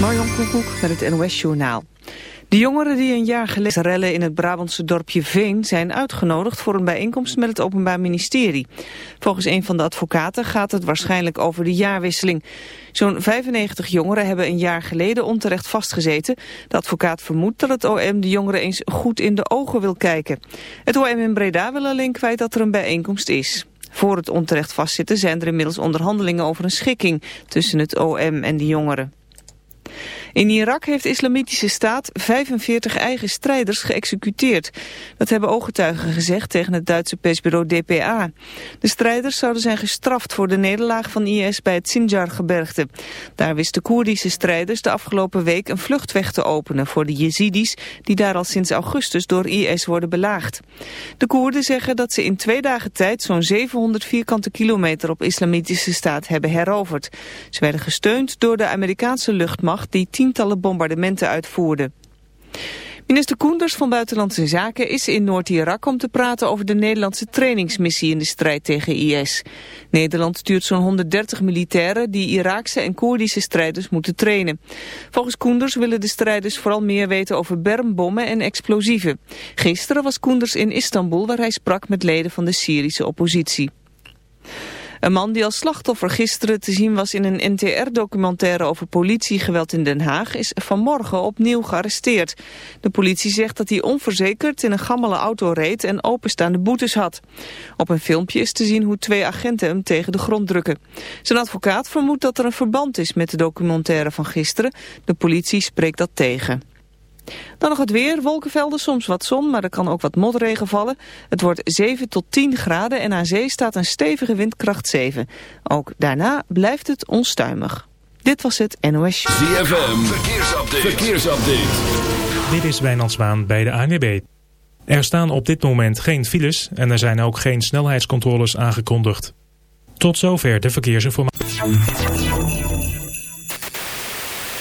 Marjon Koekoek met het NOS-journaal. De jongeren die een jaar geleden rellen in het Brabantse dorpje Veen... zijn uitgenodigd voor een bijeenkomst met het Openbaar Ministerie. Volgens een van de advocaten gaat het waarschijnlijk over de jaarwisseling. Zo'n 95 jongeren hebben een jaar geleden onterecht vastgezeten. De advocaat vermoedt dat het OM de jongeren eens goed in de ogen wil kijken. Het OM in Breda wil alleen kwijt dat er een bijeenkomst is. Voor het onterecht vastzitten zijn er inmiddels onderhandelingen over een schikking... tussen het OM en de jongeren. In Irak heeft de Islamitische Staat 45 eigen strijders geëxecuteerd. Dat hebben ooggetuigen gezegd tegen het Duitse persbureau DPA. De strijders zouden zijn gestraft voor de nederlaag van IS bij het Sinjar-gebergte. Daar wisten Koerdische strijders de afgelopen week een vluchtweg te openen voor de Jezidis die daar al sinds augustus door IS worden belaagd. De Koerden zeggen dat ze in twee dagen tijd zo'n 700 vierkante kilometer op Islamitische Staat hebben heroverd. Ze werden gesteund door de Amerikaanse luchtmacht die tientallen bombardementen uitvoerde. Minister Koenders van Buitenlandse Zaken is in Noord-Irak om te praten over de Nederlandse trainingsmissie in de strijd tegen IS. Nederland stuurt zo'n 130 militairen die Iraakse en Koerdische strijders moeten trainen. Volgens Koenders willen de strijders vooral meer weten over bermbommen en explosieven. Gisteren was Koenders in Istanbul waar hij sprak met leden van de Syrische oppositie. Een man die als slachtoffer gisteren te zien was in een NTR-documentaire over politiegeweld in Den Haag is vanmorgen opnieuw gearresteerd. De politie zegt dat hij onverzekerd in een gammele auto reed en openstaande boetes had. Op een filmpje is te zien hoe twee agenten hem tegen de grond drukken. Zijn advocaat vermoedt dat er een verband is met de documentaire van gisteren. De politie spreekt dat tegen. Dan nog het weer, wolkenvelden, soms wat zon, maar er kan ook wat motregen vallen. Het wordt 7 tot 10 graden en aan zee staat een stevige windkracht 7. Ook daarna blijft het onstuimig. Dit was het NOS. ZFM, verkeersupdate. verkeersupdate. Dit is Wijnand Zwaan bij de ANWB. Er staan op dit moment geen files en er zijn ook geen snelheidscontroles aangekondigd. Tot zover de verkeersinformatie.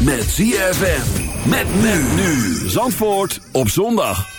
met ZFM. Met men nu. Zandvoort op zondag.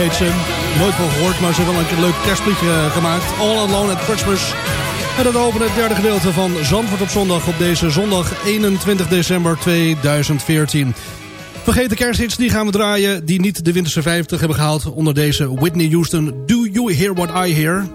Nooit van gehoord, maar ze hebben wel een leuk kerstliedje eh, gemaakt. All Alone at Christmas. En dat over het derde gedeelte van Zandvoort op zondag op deze zondag 21 december 2014. Vergeet de kersthits, die gaan we draaien, die niet de winterse 50 hebben gehaald. Onder deze Whitney Houston, Do You Hear What I Hear?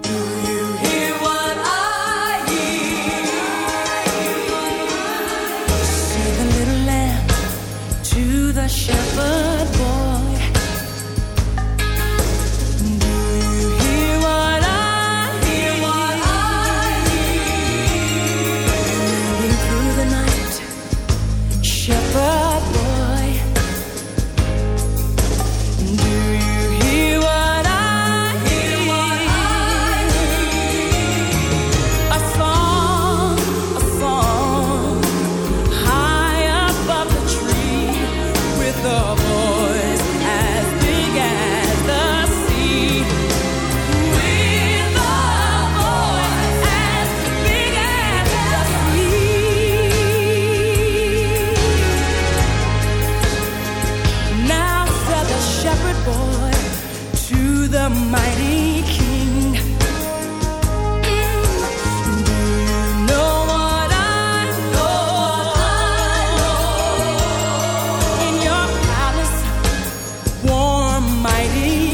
mighty.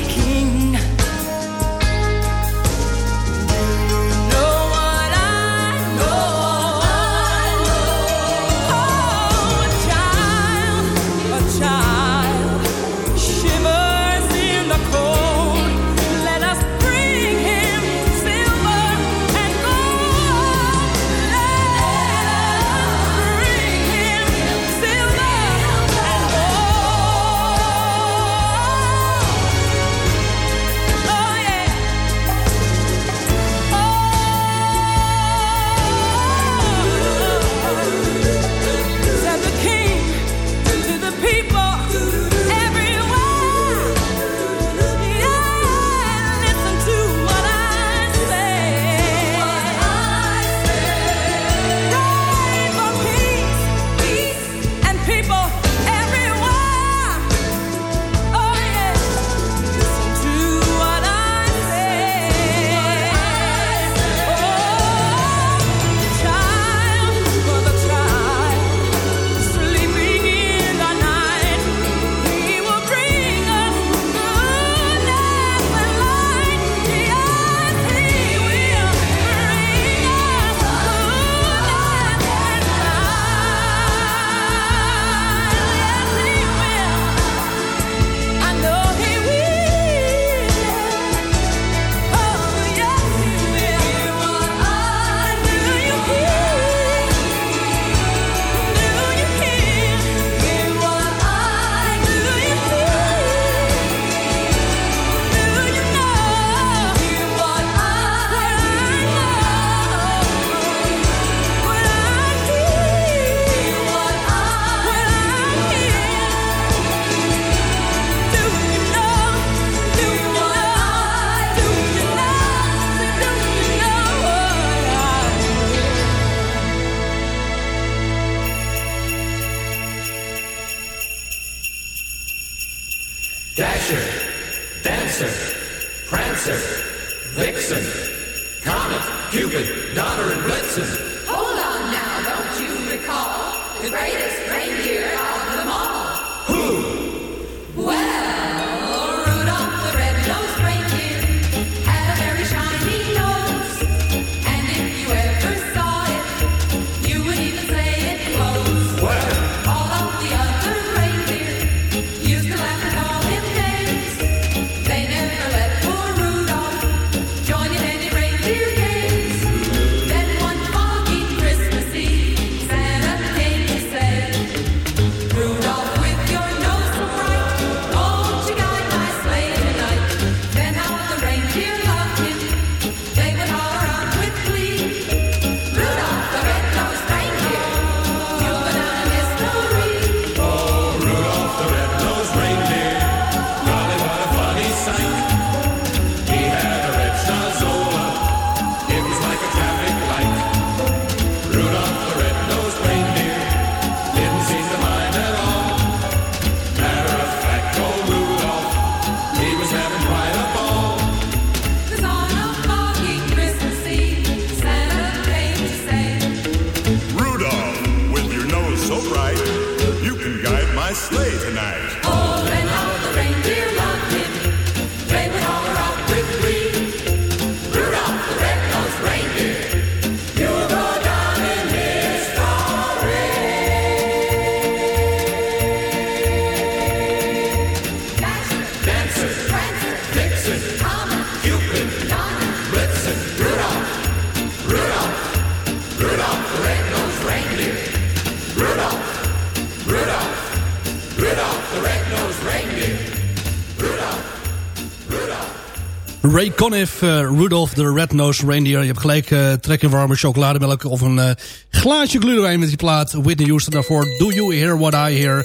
Ray Conniff, eh, Rudolph the Red-Nosed Reindeer. Je hebt gelijk uh, trek in warme chocolademelk of een eh, glaasje glühwein met die plaat. Whitney Houston daarvoor. Do You Hear What I Hear?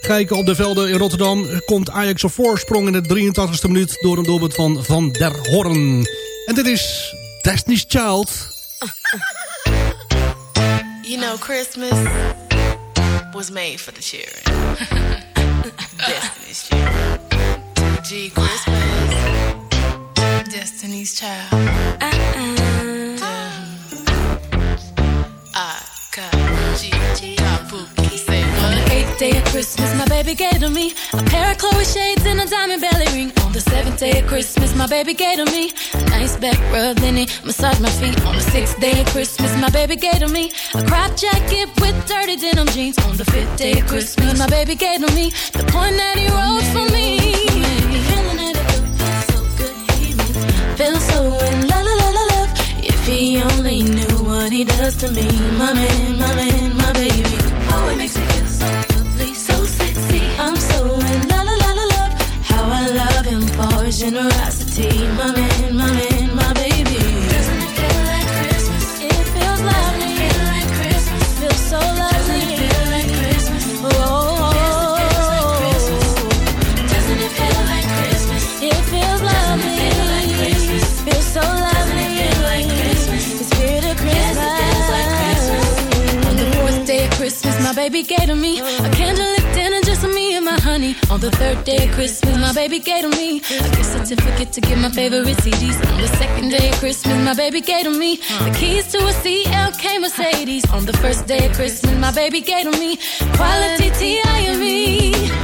Kijken op de velden in Rotterdam. Komt Ajax op voorsprong in de 83ste minuut door een doelpunt van Van der Horn. En dit is Destiny's Child. You know, Christmas was made for the children. Destiny's Child. G Christmas. Destiny's Child. Uh-uh. I got G. Kabuki. Say what? Eighth day of Christmas, my baby gave to me a pair of Chloe shades and a diamond belly ring. On the seventh day of Christmas, my baby gave to me a nice back rub, then he massaged my feet. On the sixth day of Christmas, my baby gave to me a crop jacket with dirty denim jeans. On the fifth day of Christmas, my baby gave to me the point that he wrote for me. Feel so in la la la la love. If he only knew what he does to me, my man, my man, my baby. Oh, it makes me feel so lovely, so sexy. I'm so in la la la la love. How I love him for his generosity, my man, my man, baby gave to me a candlelit dinner just for me and my honey. On the third day of Christmas, my baby gave to me a gift certificate to get my favorite CDs. On the second day of Christmas, my baby gave to me the keys to a CLK Mercedes. On the first day of Christmas, my baby gave to me quality. Feeling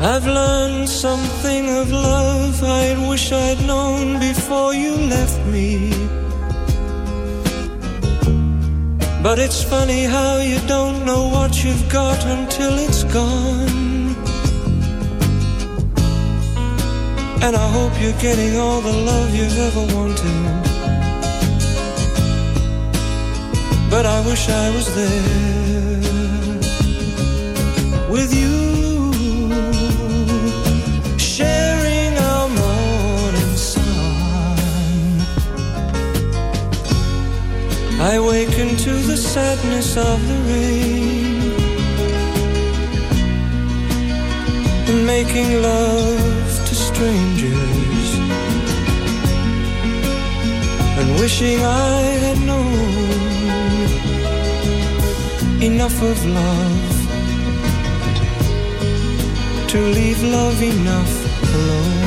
I've learned something of love I wish I'd known before you left me. But it's funny how you don't know what you've got until it's gone. And I hope you're getting all the love you've ever wanted. But I wish I was there I waken to the sadness of the rain. And making love to strangers. And wishing I had known enough of love. To leave love enough alone.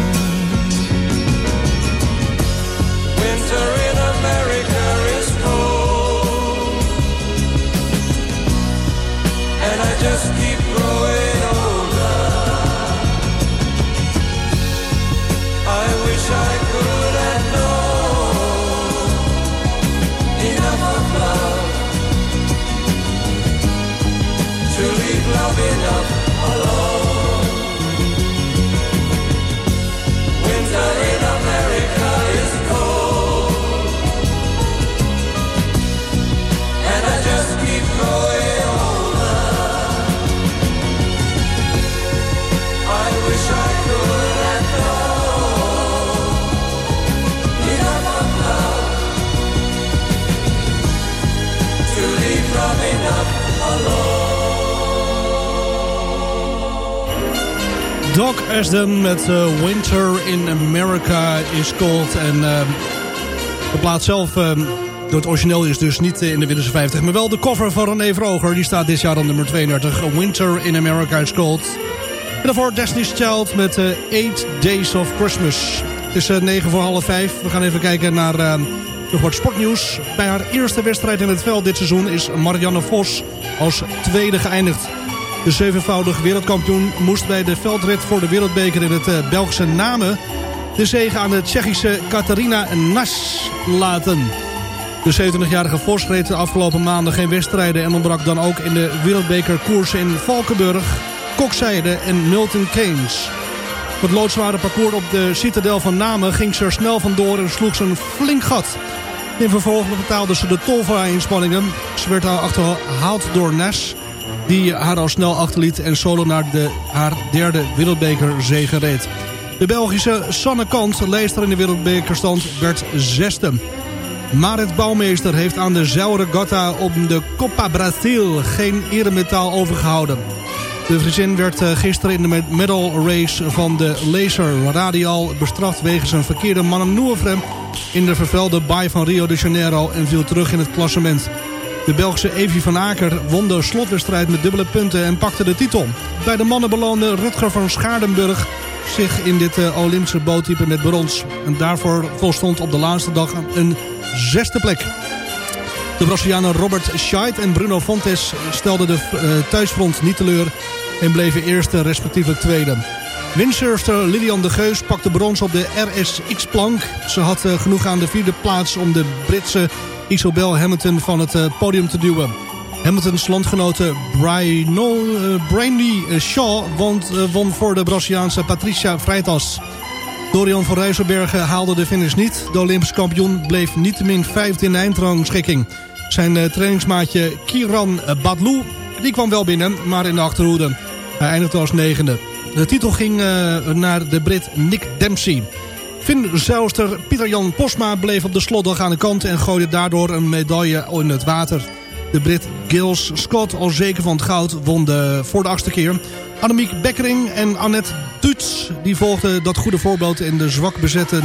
Winter in America Doc Asden met eh, Winter in America is Cold. En eh, de plaat zelf, eh, door het origineel is dus niet in de Winterse 50. Maar wel de cover van René Vroger. Die staat dit jaar op nummer 32. Winter in America is Cold. En daarvoor Destiny's Child met eh 8 Days of Christmas. Het is eh, 9 voor half 5. We gaan even kijken naar eh, nog wat sportnieuws. Bij haar eerste wedstrijd in het veld dit seizoen is Marianne Vos als tweede geëindigd. De zevenvoudig wereldkampioen moest bij de veldrit voor de wereldbeker in het eh, Belgische Namen... de zege aan de Tsjechische Katarina Nas laten. De 27-jarige Vos reed de afgelopen maanden geen wedstrijden... en ontbrak dan ook in de wereldbekerkoersen in Valkenburg, Kokzijde en Milton Keynes. Het loodzware parcours op de citadel van Namen ging ze er snel vandoor en sloeg ze een flink gat. In vervolg betaalde ze de tol voor haar inspanningen. Ze werd achterhaald door Nas, die haar al snel achterliet en solo naar de, haar derde wereldbekerzege reed. De Belgische Sanne Kant, leester in de wereldbekerstand, werd zesde. Marit Bouwmeester heeft aan de Zauregatta op de Copa Brasil geen eremetaal overgehouden. De Friesin werd eh, gisteren in de medal race van de Laser Radial bestraft wegens een verkeerde manoeuvre in de vervuilde baai van Rio de Janeiro en viel terug in het klassement. De Belgische Evie van Aker won de slotwedstrijd met dubbele punten en pakte de titel. Bij de mannen beloonde Rutger van Schaardenburg zich in dit eh, Olympische boottype met brons. En daarvoor volstond op de laatste dag een zesde plek. De Brazilianen Robert Scheidt en Bruno Fontes stelden de eh, thuisfront niet teleur... en bleven eerste respectievelijk tweede. Windsurfster Lilian de Geus pakte brons op de RSX-plank. Ze had eh, genoeg aan de vierde plaats om de Britse Isobel Hamilton van het podium te duwen. Hamiltons landgenote Brian, Brandy Shaw won, won voor de Braziliaanse Patricia Freitas. Dorian van Rijsselbergen haalde de finish niet. De Olympisch kampioen bleef niettemin vijfde in de eindrangschikking. Zijn trainingsmaatje Kiran Badlou die kwam wel binnen, maar in de achterhoede. Hij eindigde als negende. De titel ging naar de Brit Nick Dempsey. Finn Zelster Pieter-Jan Posma bleef op de slotdag aan de kant... en gooide daardoor een medaille in het water. De Brit Gilles Scott, al zeker van het goud, won de, voor de achtste keer. Annemiek Bekkering en Annette Tuts die volgden dat goede voorbeeld in de zwak bezette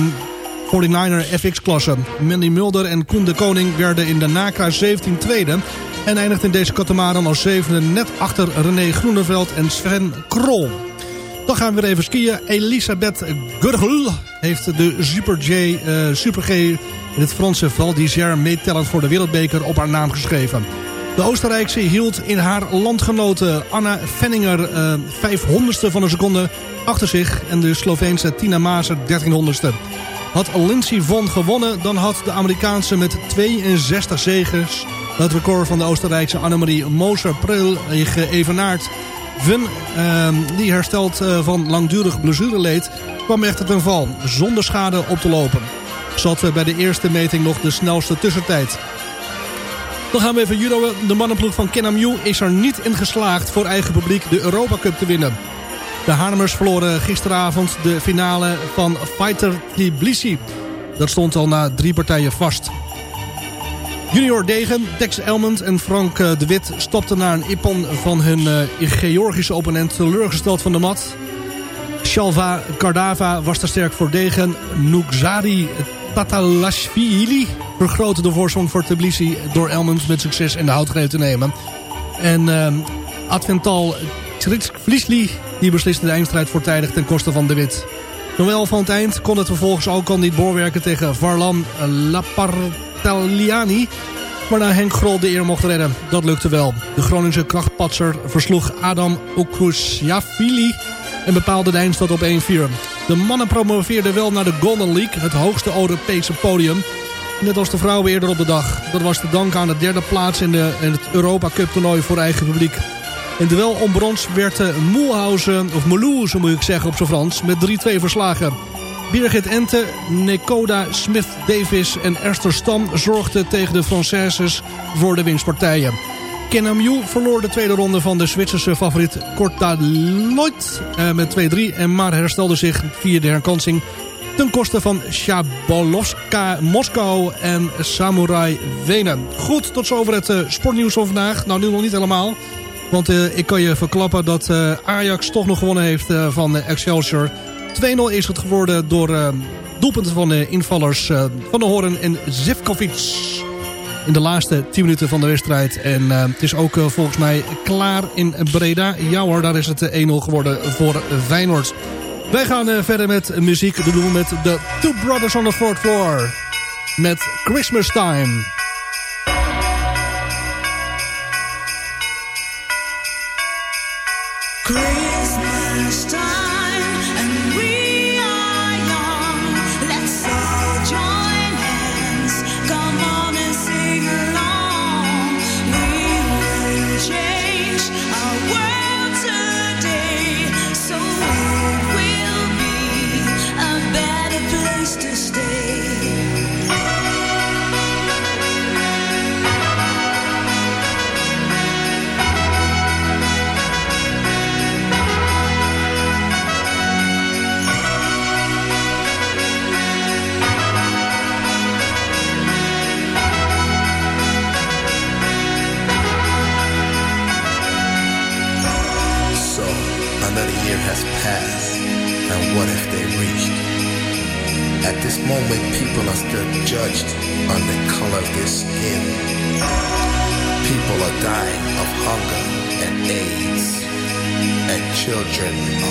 49er FX-klasse. Mandy Mulder en Koen de Koning werden in de NACA 17 tweede... en eindigden in deze katamaran als zevende net achter René Groeneveld en Sven Krol. Dan gaan we weer even skiën. Elisabeth Gurgel heeft de Super, J, uh, Super G in het Franse Val d'Isère meetellend voor de wereldbeker op haar naam geschreven. De Oostenrijkse hield in haar landgenote Anna Fenninger uh, 500ste van een seconde achter zich... en de Sloveense Tina Mazer 1300ste. Had Lindsey Von gewonnen, dan had de Amerikaanse met 62 zegers... het record van de Oostenrijkse Annemarie Moser-Pril geëvenaard. Vin, uh, die hersteld uh, van langdurig blessureleed, kwam echter ten val, zonder schade op te lopen. Zat bij de eerste meting nog de snelste tussentijd. Dan gaan we even judo. De mannenploeg van Kenam is er niet in geslaagd voor eigen publiek de Europa Cup te winnen. De Haarlemers verloren gisteravond de finale van Fighter Tbilisi. Dat stond al na drie partijen vast. Junior Degen, Dex Elmond en Frank eh, de Wit stopten naar een ippon van hun uh, Georgische opponent teleurgesteld van de mat. Shalva Kardava was te sterk voor Degen. Nugzari Tatalashvili vergrootte de voorsprong voor Tbilisi door Elmond met succes in de houtgreep te nemen. En uh, Advental Vliesli die besliste de eindstrijd voortijdig ten koste van de Wit. Noël van het eind kon het vervolgens ook al niet doorwerken tegen Varlam Lapartaliani... waarna Henk Grol de eer mocht redden. Dat lukte wel. De Groningse krachtpatser versloeg Adam Okrusjafili en bepaalde de eindstand op 1-4. De mannen promoveerden wel naar de Golden League, het hoogste Europese podium... Net als de vrouwen eerder op de dag. Dat was te danken aan de derde plaats in, de, in het Europa Cup toernooi voor eigen publiek. In duel om brons werd uh, Moelhausen, of Meloe, zo moet ik zeggen op zijn Frans, met 3-2 verslagen. Birgit Ente, Nekoda Smith-Davis en Esther Stam zorgden tegen de Françaises voor de winstpartijen. Kenamju verloor de tweede ronde van de Zwitserse favoriet Korta Lloyd uh, met 2-3... en maar herstelde zich via de herkansing ten koste van Shabolowska Moskou en Samurai Wenen. Goed, tot zover het uh, sportnieuws van vandaag. Nou, nu nog niet helemaal. Want uh, ik kan je verklappen dat Ajax toch nog gewonnen heeft van Excelsior. 2-0 is het geworden door doelpunten van de invallers Van de Horen en Zivkovic. In de laatste 10 minuten van de wedstrijd. En het is ook volgens mij klaar in Breda. Hoor, daar is het 1-0 geworden voor Feyenoord. Wij gaan verder met muziek. Dat doen met de Two Brothers on the Fourth Floor. Met Christmas Time. Children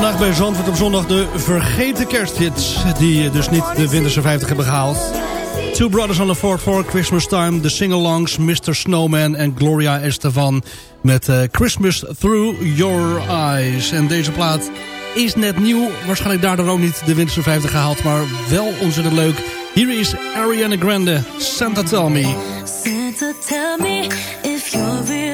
vandaag bij Zandvoort op zondag de vergeten kersthits... die eh, dus niet de Winterse 50 hebben gehaald. Two Brothers on the Fort for Christmas Time, The Sing-alongs... Mr. Snowman en Gloria Estefan met eh, Christmas Through Your Eyes. En deze plaat is net nieuw. Waarschijnlijk daardoor ook niet de Winterse 50 gehaald... maar wel ontzettend leuk. Hier is Ariana Grande, Santa Tell Me. Santa Tell Me if you're real.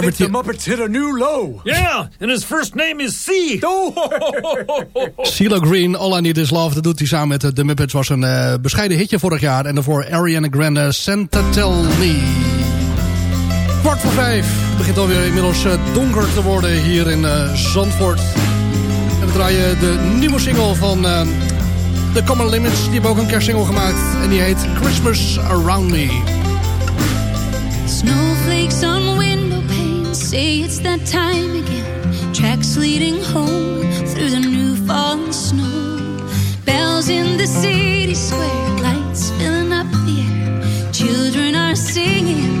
De the Muppets hit a new low. Yeah, and his first name is C. CeeLo Green, All I Need Is Love. Dat doet hij samen met eh, The Muppets. Was een eh, bescheiden hitje vorig jaar. En daarvoor Ariana Grande, Santa Tell Me. Kwart voor vijf. Het begint alweer inmiddels eh, donker te worden hier in uh, Zandvoort. En we draaien de nieuwe single van... The Common Limits, die hebben ook een kerstsingle gemaakt. En die heet Christmas Around Me. Snowflakes on Say it's that time again, tracks leading home through the new fallen snow. Bells in the city square, lights filling up the air. Children are singing.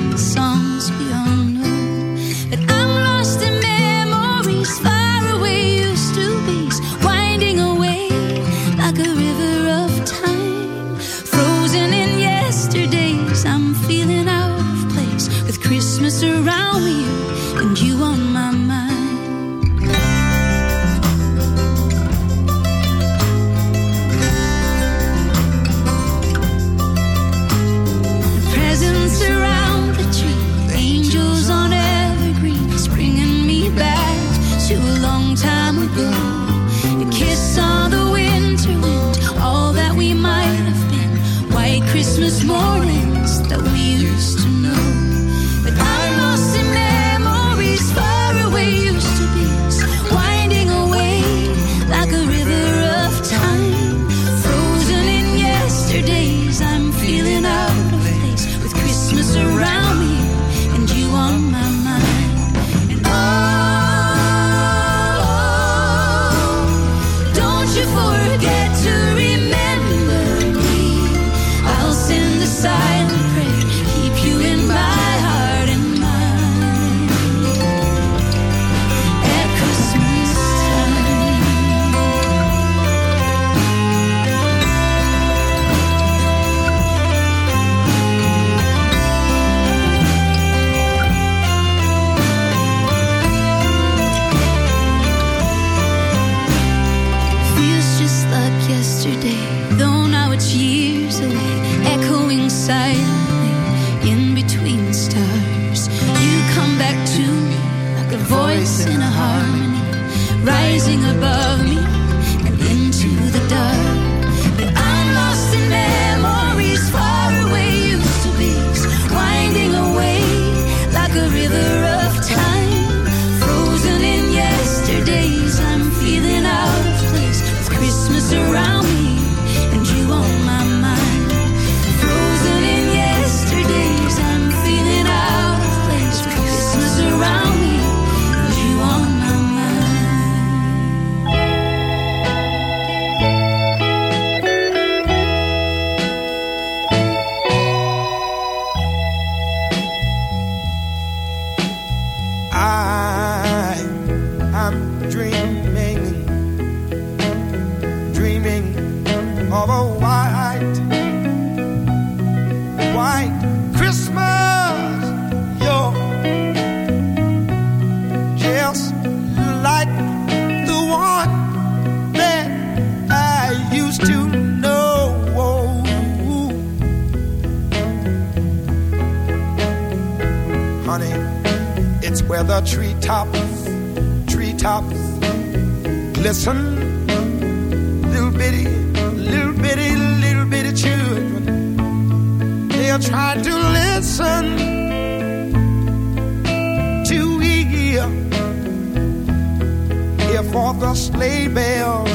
for the sleigh bells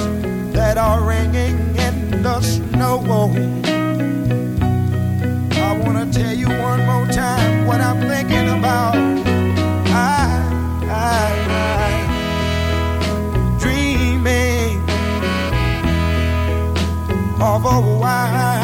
that are ringing in the snow. I want to tell you one more time what I'm thinking about. I, I, I dreaming of a wild.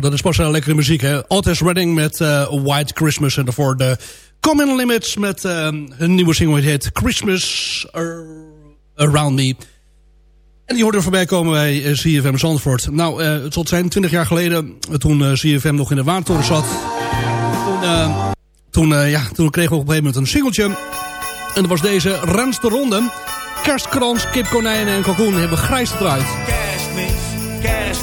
Dat is pas wel lekkere muziek, hè? Otis Redding met eh, White Christmas. En daarvoor de Common Limits met eh, hun nieuwe single die heet Christmas Ar- Around Me. En die hoorde er voorbij komen bij eh, CFM Zandvoort. Nou, eh, het zal zijn 20 jaar geleden, eh, toen eh, CFM nog in de Watertoren zat. Toen, eh, toen, eh, ja, toen kregen we op een gegeven moment een singeltje. En dat was deze Rens de Ronde. Kerstkrans, kip, konijnen en kalkoen hebben grijs gedraaid.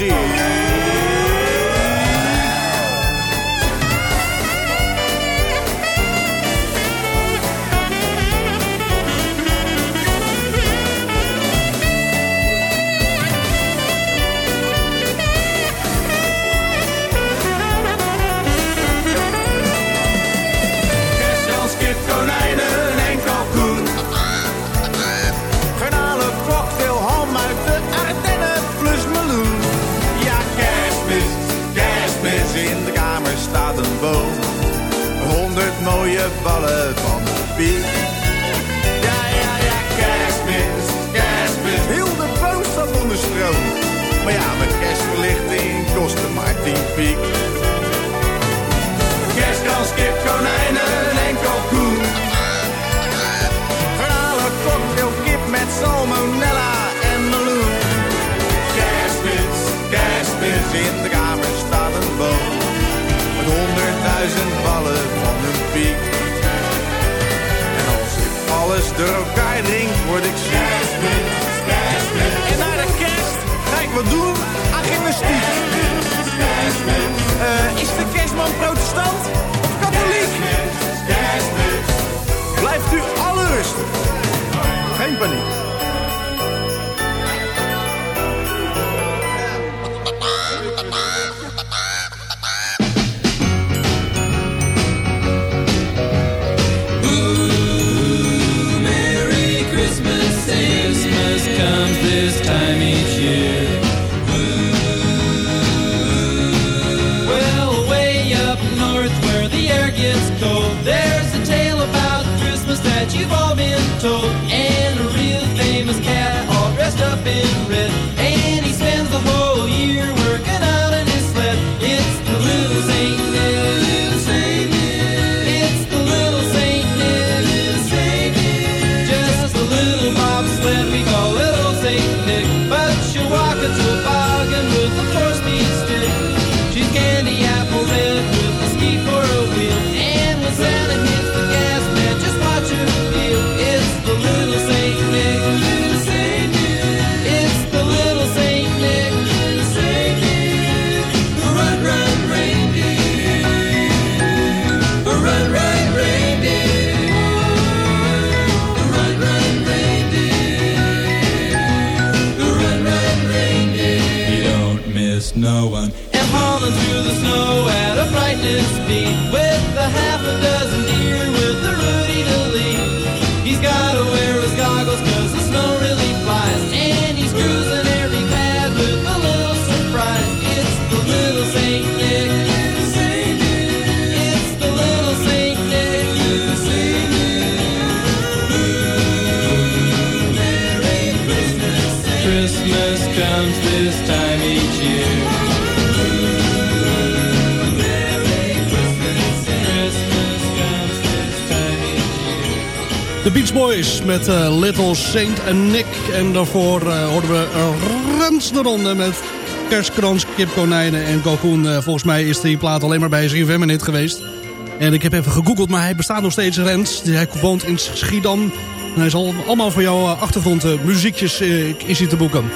Kerstmuziek. Maar tien piek. Kerstkans, kip, konijnen en kalkoen. Garnalen, cocktail, kip met salmonella en meloen. Kerstmis, kerstmis, in de kamer staat een boom. Met honderdduizend ballen van een piek. En als ik alles door elkaar drink, word ik ziek. Kerstmis, kerstmis. En na de kerst ga ik wat doen aan gymnastiek. Eh, is de kerstman protestant of katholiek? Blijft u alle rustig. Geen paniek. Half a dozen Boys met eh, Little Saint Nick. En daarvoor eh, hoorden we Rens de Ronde met kerstkrans, kipkonijnen en kalkoen. Eh, volgens mij is die plaat alleen maar bij ZFM in geweest. En ik heb even gegoogeld, maar hij bestaat nog steeds, Rens. Hij woont in Schiedam. Hij is al, allemaal voor jouw achtergrondmuziekjes uh, is te boeken.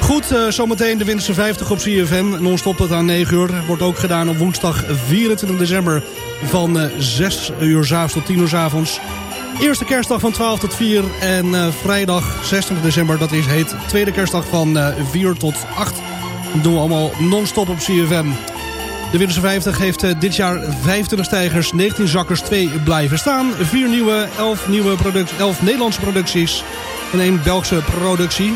Goed, zometeen de Winterse 50 op CFM. Non-stop tot aan 9 uur. Wordt ook gedaan op woensdag 24 december van uh, 6 uur s avonds tot 10 uur s avonds. Eerste kerstdag van 12 tot 4 en uh, vrijdag 26 december, dat is heet tweede kerstdag van uh, 4 tot 8. Dat doen we allemaal non-stop op CFM. De Winterse 50 heeft uh, dit jaar 25 stijgers, 19 zakkers, 2 blijven staan. 4 nieuwe, 11, nieuwe product, 11 Nederlandse producties en 1 Belgische productie.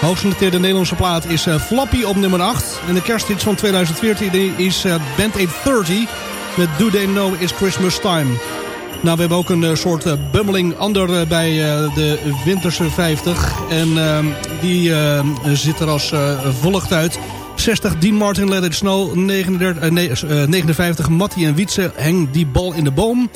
Hoogst genoteerde Nederlandse plaat is Flappy op nummer 8. En de kersthits van 2014 is Band 830 met Do They Know It's Christmas Time. Nou, we hebben ook een uh, soort uh, bummeling ander uh, bij de Winterse 50. En ehm, die zit er als volgt uit. 60 Dean Martin Let It Snow. 39, nee, 59 Matty en Wietse Heng die bal in de boom.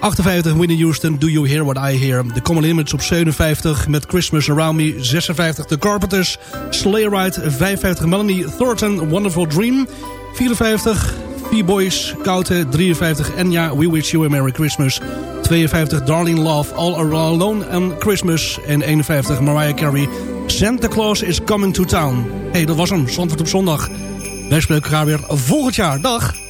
58 Winnie Houston, Do You Hear What I Hear? The Common Limits op 57 met Christmas Around Me. 56 The Carpenters, Sleigh Ride. 55 Melanie Thornton, Wonderful Dream. 54 V-Boys, Koute. 53 Enya, We Wish You a Merry Christmas. 52 Darling Love, All Alone on Christmas. En 51 Mariah Carey, Santa Claus is Coming to Town. hey, dat was hem, Zandvoort op zondag. Wij spreken elkaar weer volgend jaar. Dag!